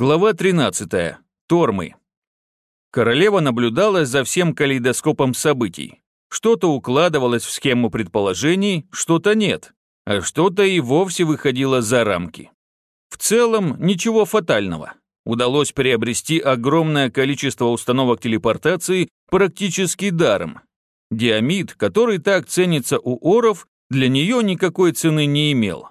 Глава 13. Тормы. Королева наблюдала за всем калейдоскопом событий. Что-то укладывалось в схему предположений, что-то нет, а что-то и вовсе выходило за рамки. В целом, ничего фатального. Удалось приобрести огромное количество установок телепортации практически даром. Диамид, который так ценится у оров, для нее никакой цены не имел.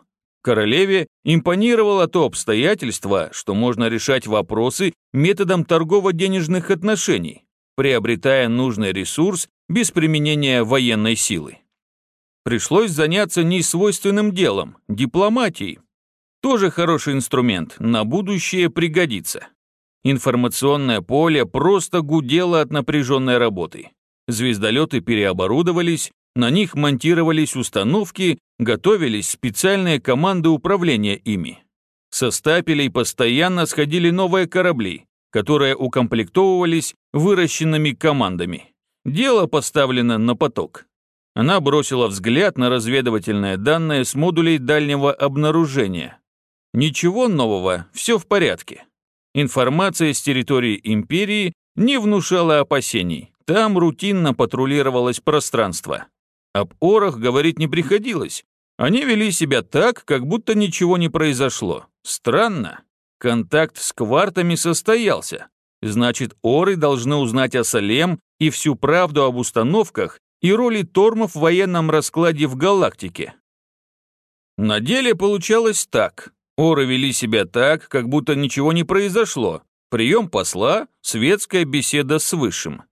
Королеве импонировало то обстоятельство, что можно решать вопросы методом торгово-денежных отношений, приобретая нужный ресурс без применения военной силы. Пришлось заняться несвойственным делом – дипломатией. Тоже хороший инструмент, на будущее пригодится. Информационное поле просто гудело от напряженной работы. Звездолеты переоборудовались, на них монтировались установки, готовились специальные команды управления ими. Со стапелей постоянно сходили новые корабли, которые укомплектовывались выращенными командами. Дело поставлено на поток. Она бросила взгляд на разведывательные данные с модулей дальнего обнаружения. Ничего нового, все в порядке. Информация с территории Империи не внушала опасений. Там рутинно патрулировалось пространство. Об орах говорить не приходилось. Они вели себя так, как будто ничего не произошло. Странно. Контакт с квартами состоялся. Значит, оры должны узнать о Салем и всю правду об установках и роли тормов в военном раскладе в галактике. На деле получалось так. Оры вели себя так, как будто ничего не произошло. Прием посла, светская беседа с Высшим.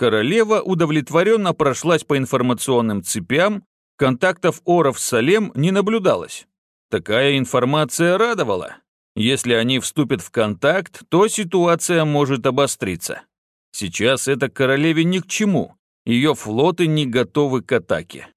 Королева удовлетворенно прошлась по информационным цепям, контактов Оров с Салем не наблюдалось. Такая информация радовала. Если они вступят в контакт, то ситуация может обостриться. Сейчас это королеве ни к чему, ее флоты не готовы к атаке.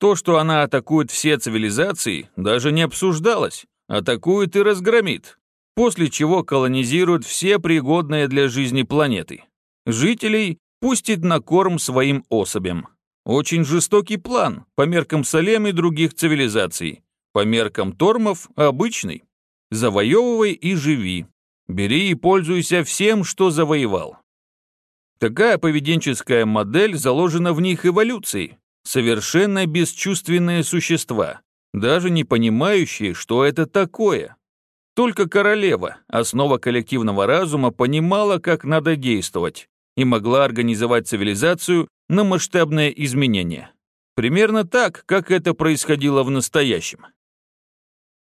То, что она атакует все цивилизации, даже не обсуждалось. Атакует и разгромит, после чего колонизирует все пригодные для жизни планеты. Жителей пустит на корм своим особям. Очень жестокий план, по меркам Салем и других цивилизаций. По меркам Тормов – обычный. Завоевывай и живи. Бери и пользуйся всем, что завоевал. Такая поведенческая модель заложена в них эволюцией. Совершенно бесчувственные существа, даже не понимающие, что это такое. Только королева, основа коллективного разума, понимала, как надо действовать, и могла организовать цивилизацию на масштабное изменение. Примерно так, как это происходило в настоящем.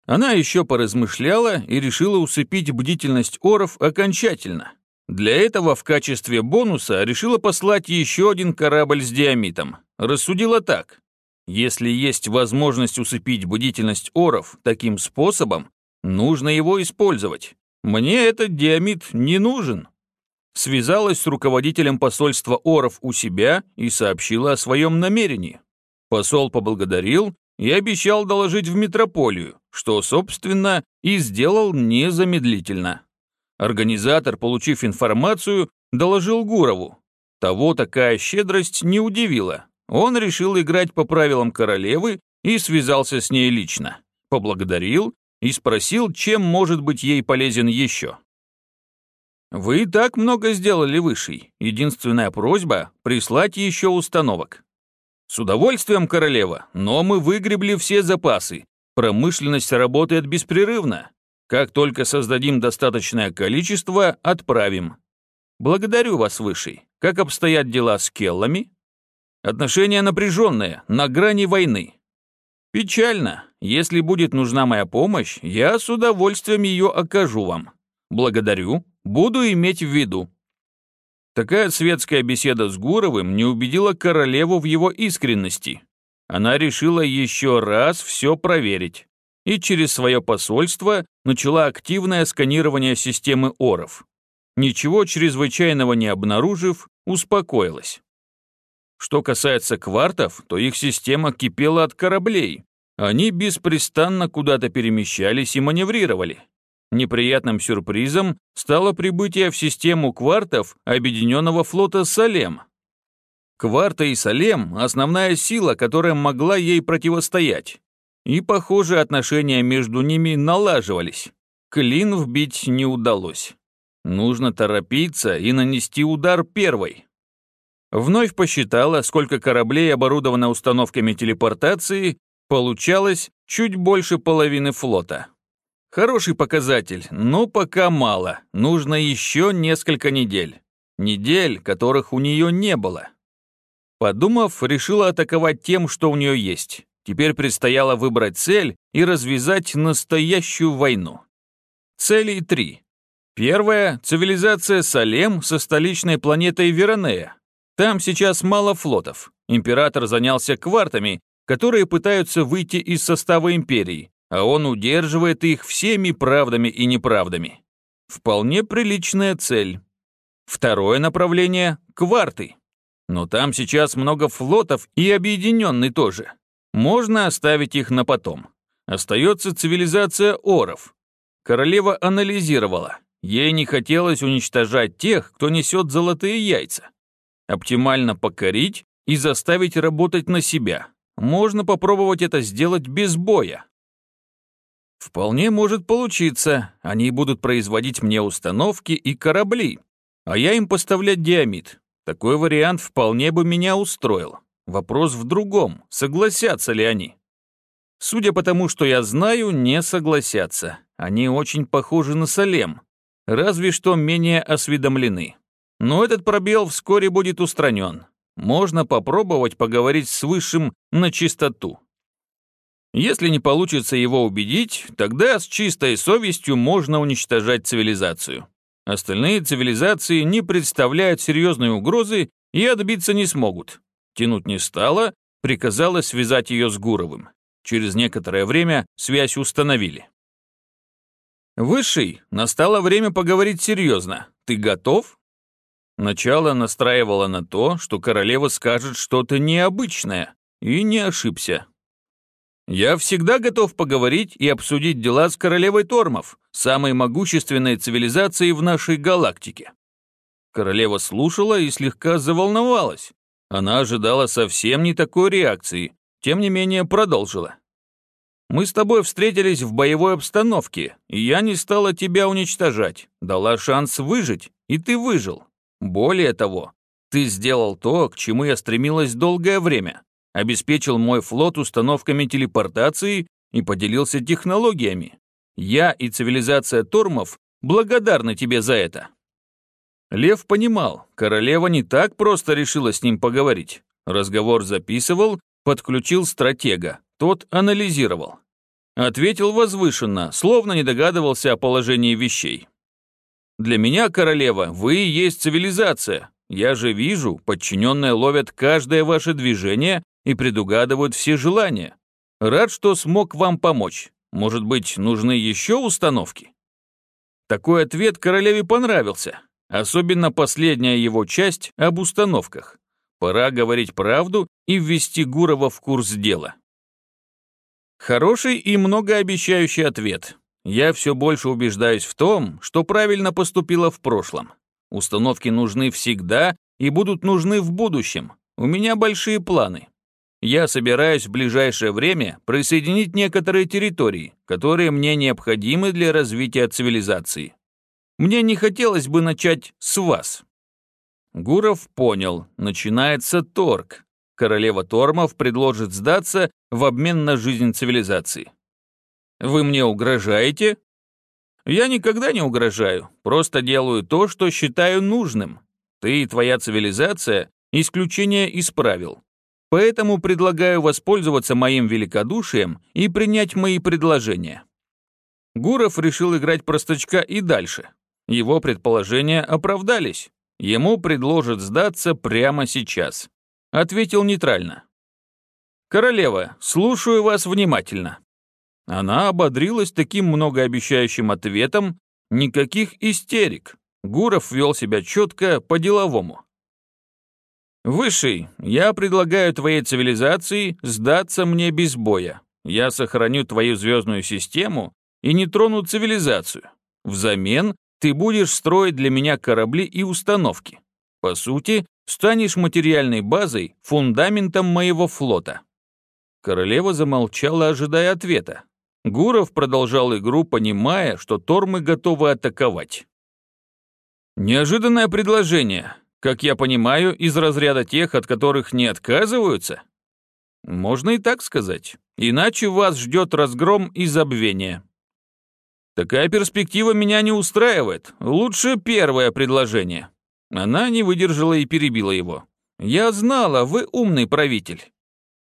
Она еще поразмышляла и решила усыпить бдительность оров окончательно. Для этого в качестве бонуса решила послать еще один корабль с диамитом. Рассудила так. Если есть возможность усыпить бдительность оров таким способом, нужно его использовать. Мне этот диамит не нужен связалась с руководителем посольства Оров у себя и сообщила о своем намерении. Посол поблагодарил и обещал доложить в метрополию, что, собственно, и сделал незамедлительно. Организатор, получив информацию, доложил Гурову. Того такая щедрость не удивила. Он решил играть по правилам королевы и связался с ней лично. Поблагодарил и спросил, чем может быть ей полезен еще. Вы и так много сделали высший. Единственная просьба — прислать еще установок. С удовольствием, королева, но мы выгребли все запасы. Промышленность работает беспрерывно. Как только создадим достаточное количество, отправим. Благодарю вас, высший. Как обстоят дела с келлами? Отношения напряженные, на грани войны. Печально. Если будет нужна моя помощь, я с удовольствием ее окажу вам. Благодарю, Буду иметь в виду. Такая светская беседа с Гуровым не убедила королеву в его искренности. Она решила еще раз все проверить и через свое посольство начала активное сканирование системы Оров. Ничего чрезвычайного не обнаружив, успокоилась. Что касается квартов, то их система кипела от кораблей. Они беспрестанно куда-то перемещались и маневрировали. Неприятным сюрпризом стало прибытие в систему квартов Объединенного флота «Салем». Кварта и Салем – основная сила, которая могла ей противостоять. И, похоже, отношения между ними налаживались. клин вбить не удалось. Нужно торопиться и нанести удар первой. Вновь посчитала, сколько кораблей оборудовано установками телепортации, получалось чуть больше половины флота. Хороший показатель, но пока мало, нужно еще несколько недель. Недель, которых у нее не было. Подумав, решила атаковать тем, что у нее есть. Теперь предстояло выбрать цель и развязать настоящую войну. Целей три. Первая – цивилизация Салем со столичной планетой Веронея. Там сейчас мало флотов. Император занялся квартами, которые пытаются выйти из состава империи, а он удерживает их всеми правдами и неправдами. Вполне приличная цель. Второе направление – кварты. Но там сейчас много флотов и объединенный тоже. Можно оставить их на потом. Остается цивилизация оров. Королева анализировала. Ей не хотелось уничтожать тех, кто несет золотые яйца. Оптимально покорить и заставить работать на себя. Можно попробовать это сделать без боя. Вполне может получиться. Они будут производить мне установки и корабли, а я им поставлять диамид. Такой вариант вполне бы меня устроил. Вопрос в другом, согласятся ли они. Судя по тому, что я знаю, не согласятся. Они очень похожи на Салем, разве что менее осведомлены. Но этот пробел вскоре будет устранен. Можно попробовать поговорить с Высшим на чистоту. Если не получится его убедить, тогда с чистой совестью можно уничтожать цивилизацию. Остальные цивилизации не представляют серьезной угрозы и отбиться не смогут. Тянуть не стало, приказала связать ее с Гуровым. Через некоторое время связь установили. «Высший, настало время поговорить серьезно. Ты готов?» Начало настраивало на то, что королева скажет что-то необычное, и не ошибся. Я всегда готов поговорить и обсудить дела с королевой Тормов, самой могущественной цивилизацией в нашей галактике. Королева слушала и слегка заволновалась. Она ожидала совсем не такой реакции, тем не менее продолжила. «Мы с тобой встретились в боевой обстановке, и я не стала тебя уничтожать, дала шанс выжить, и ты выжил. Более того, ты сделал то, к чему я стремилась долгое время обеспечил мой флот установками телепортации и поделился технологиями. Я и цивилизация Тормов благодарны тебе за это». Лев понимал, королева не так просто решила с ним поговорить. Разговор записывал, подключил стратега, тот анализировал. Ответил возвышенно, словно не догадывался о положении вещей. «Для меня, королева, вы и есть цивилизация. Я же вижу, подчиненные ловят каждое ваше движение и предугадывают все желания. Рад, что смог вам помочь. Может быть, нужны еще установки?» Такой ответ королеве понравился, особенно последняя его часть об установках. Пора говорить правду и ввести Гурова в курс дела. Хороший и многообещающий ответ. Я все больше убеждаюсь в том, что правильно поступила в прошлом. Установки нужны всегда и будут нужны в будущем. У меня большие планы я собираюсь в ближайшее время присоединить некоторые территории, которые мне необходимы для развития цивилизации. Мне не хотелось бы начать с вас». Гуров понял, начинается торг. Королева Тормов предложит сдаться в обмен на жизнь цивилизации. «Вы мне угрожаете?» «Я никогда не угрожаю, просто делаю то, что считаю нужным. Ты и твоя цивилизация исключение из правил. Поэтому предлагаю воспользоваться моим великодушием и принять мои предложения». Гуров решил играть простачка и дальше. Его предположения оправдались. Ему предложат сдаться прямо сейчас. Ответил нейтрально. «Королева, слушаю вас внимательно». Она ободрилась таким многообещающим ответом, никаких истерик. Гуров вел себя четко, по-деловому. «Высший, я предлагаю твоей цивилизации сдаться мне без боя. Я сохраню твою звездную систему и не трону цивилизацию. Взамен ты будешь строить для меня корабли и установки. По сути, станешь материальной базой, фундаментом моего флота». Королева замолчала, ожидая ответа. Гуров продолжал игру, понимая, что Тормы готовы атаковать. «Неожиданное предложение. Как я понимаю, из разряда тех, от которых не отказываются?» «Можно и так сказать. Иначе вас ждет разгром и забвение». «Такая перспектива меня не устраивает. Лучше первое предложение». Она не выдержала и перебила его. «Я знала, вы умный правитель».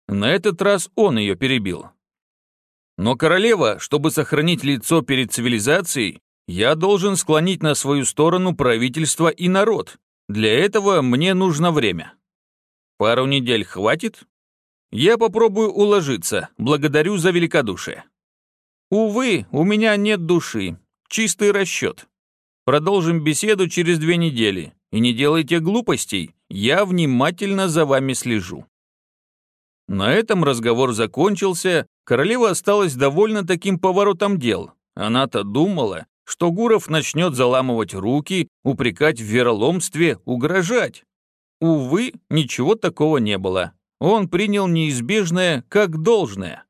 На этот раз он ее перебил. Но королева, чтобы сохранить лицо перед цивилизацией, я должен склонить на свою сторону правительство и народ. Для этого мне нужно время. Пару недель хватит? Я попробую уложиться, благодарю за великодушие. Увы, у меня нет души, чистый расчет. Продолжим беседу через две недели, и не делайте глупостей, я внимательно за вами слежу. На этом разговор закончился, королева осталась довольна таким поворотом дел. Она-то думала, что Гуров начнет заламывать руки, упрекать в вероломстве, угрожать. Увы, ничего такого не было. Он принял неизбежное как должное.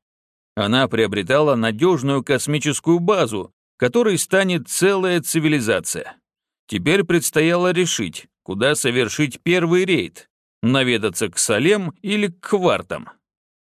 Она приобретала надежную космическую базу, которой станет целая цивилизация. Теперь предстояло решить, куда совершить первый рейд, наведаться к Салем или к Квартам.